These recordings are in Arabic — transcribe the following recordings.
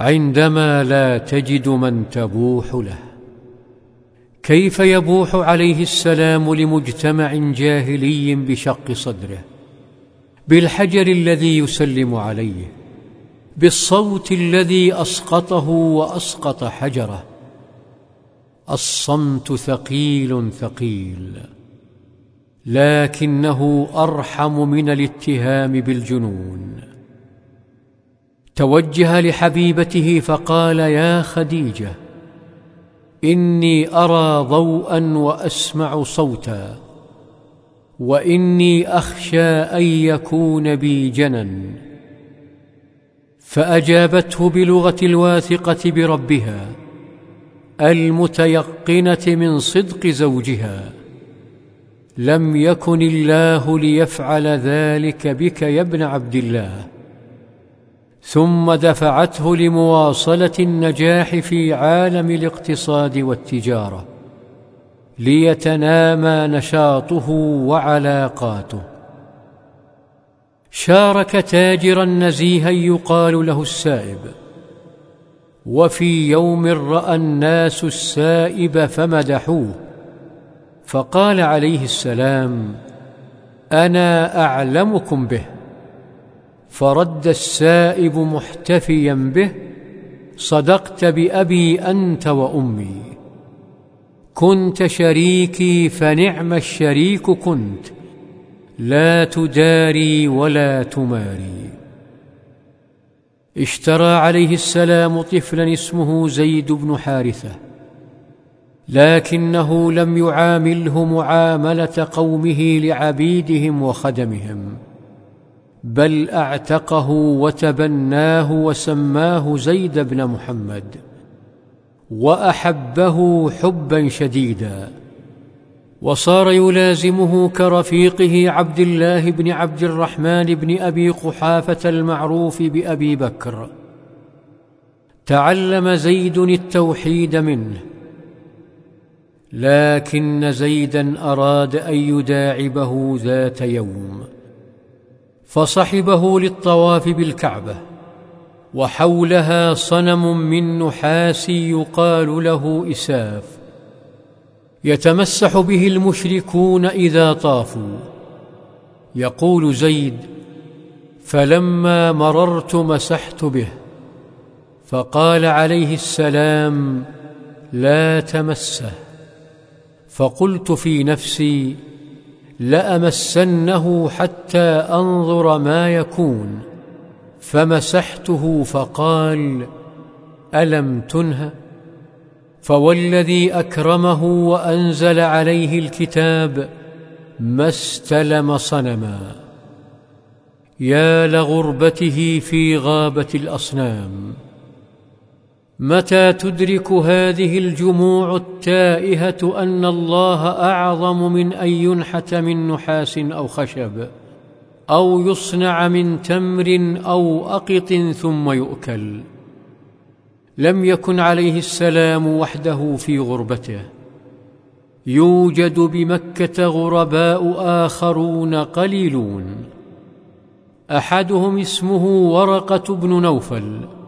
عندما لا تجد من تبوح له. كيف يبوح عليه السلام لمجتمع جاهلي بشق صدره؟ بالحجر الذي يسلم عليه بالصوت الذي أسقطه وأسقط حجره. الصمت ثقيل ثقيل لكنه أرحم من الاتهام بالجنون. توجه لحبيبته فقال يا خديجة إني أرى ضوءا وأسمع صوتا وإني أخشى أن يكون بي جنن. فأجابته بلغة الواثقة بربها المتيقنة من صدق زوجها لم يكن الله ليفعل ذلك بك يا ابن عبد الله. ثم دفعته لمواصلة النجاح في عالم الاقتصاد والتجارة ليتنامى نشاطه وعلاقاته. شارك تاجرا نزيها يقال له السائب وفي يوم رأى الناس السائب فمدحوه فقال عليه السلام أنا أعلمكم به. فرد السائب محتفيا به صدقت بأبي أنت وأمي. كنت شريكي فنعم الشريك كنت لا تداري ولا تماري. اشترى عليه السلام طفلا اسمه زيد بن حارثة لكنه لم يعامله معاملة قومه لعبيدهم وخدمهم. بل اعتقه وتبناه وسماه زيد بن محمد واحبه حبا شديدا وصار يلازمه كرفيقه عبد الله بن عبد الرحمن بن أبي قحافة المعروف بأبي بكر. تعلم زيد التوحيد منه لكن زيدا أراد أن يداعبه ذات يوم. فصحبه للطواف بالكعبة وحولها صنم من نحاس يقال له إساف. يتمسح به المشركون إذا طافوا. يقول زيد فلما مررت مسحت به فقال عليه السلام لا تمسه فقلت في نفسي لأمسنه حتى أنظر ما يكون فمسحته فقال ألم تنه؟ فوالذي أكرمه وأنزل عليه الكتاب ما استلم صنما. يا لغربته في غابة الأصنام. متى تدرك هذه الجموع التائهة أن الله أعظم من أن ينحت من نحاس أو خشب أو يصنع من تمر أو أقط ثم يؤكل؟ لم يكن عليه السلام وحده في غربته. يوجد بمكة غرباء آخرون قليلون. أحدهم اسمه ورقة بن نوفل.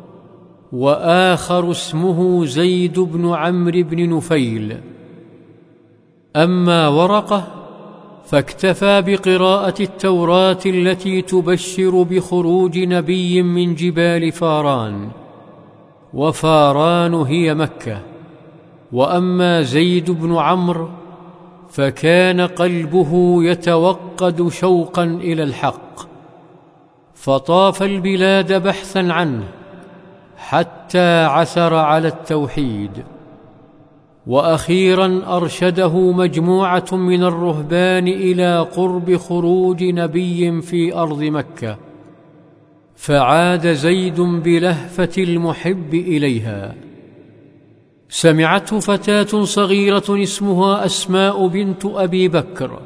وآخر اسمه زيد بن عمرو بن نفيل. أما ورقة فاكتفى بقراءة التوراة التي تبشر بخروج نبي من جبال فاران وفاران هي مكة. وأما زيد بن عمرو فكان قلبه يتوقد شوقا إلى الحق فطاف البلاد بحثا عنه حتى عثر على التوحيد. وأخيرا أرشده مجموعة من الرهبان إلى قرب خروج نبي في أرض مكة فعاد زيد بلهفة المحب إليها. سمعته فتاة صغيرة اسمها أسماء بنت أبي بكر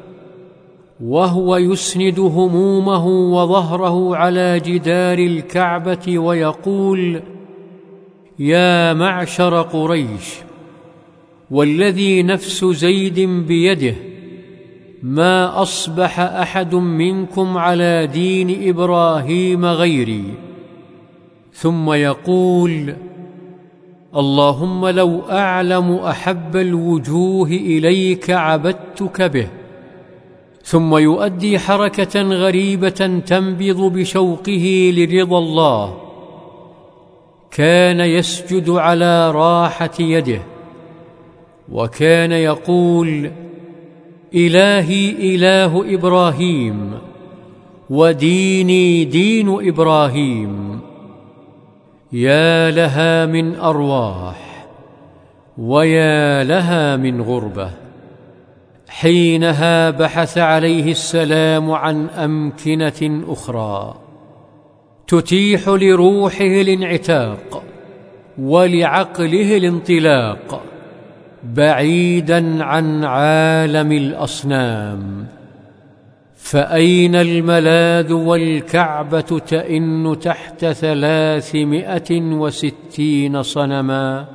وهو يسند همومه وظهره على جدار الكعبة ويقول يا معشر قريش والذي نفس زيد بيده ما أصبح أحد منكم على دين إبراهيم غيري. ثم يقول اللهم لو أعلم أحب الوجوه إليك عبدتك به. ثم يؤدي حركة غريبة تنبض بشوقه لرضا الله. كان يسجد على راحة يده وكان يقول إلهي إله إبراهيم وديني دين إبراهيم. يا لها من أرواح ويا لها من غربة. حينها بحث عليه السلام عن أمكنة أخرى. تتيح لروحه الانعتاق ولعقله الانطلاق بعيدا عن عالم الأصنام. فأين الملاذ والكعبة تئن تحت ثلاثمائة وستين صنما؟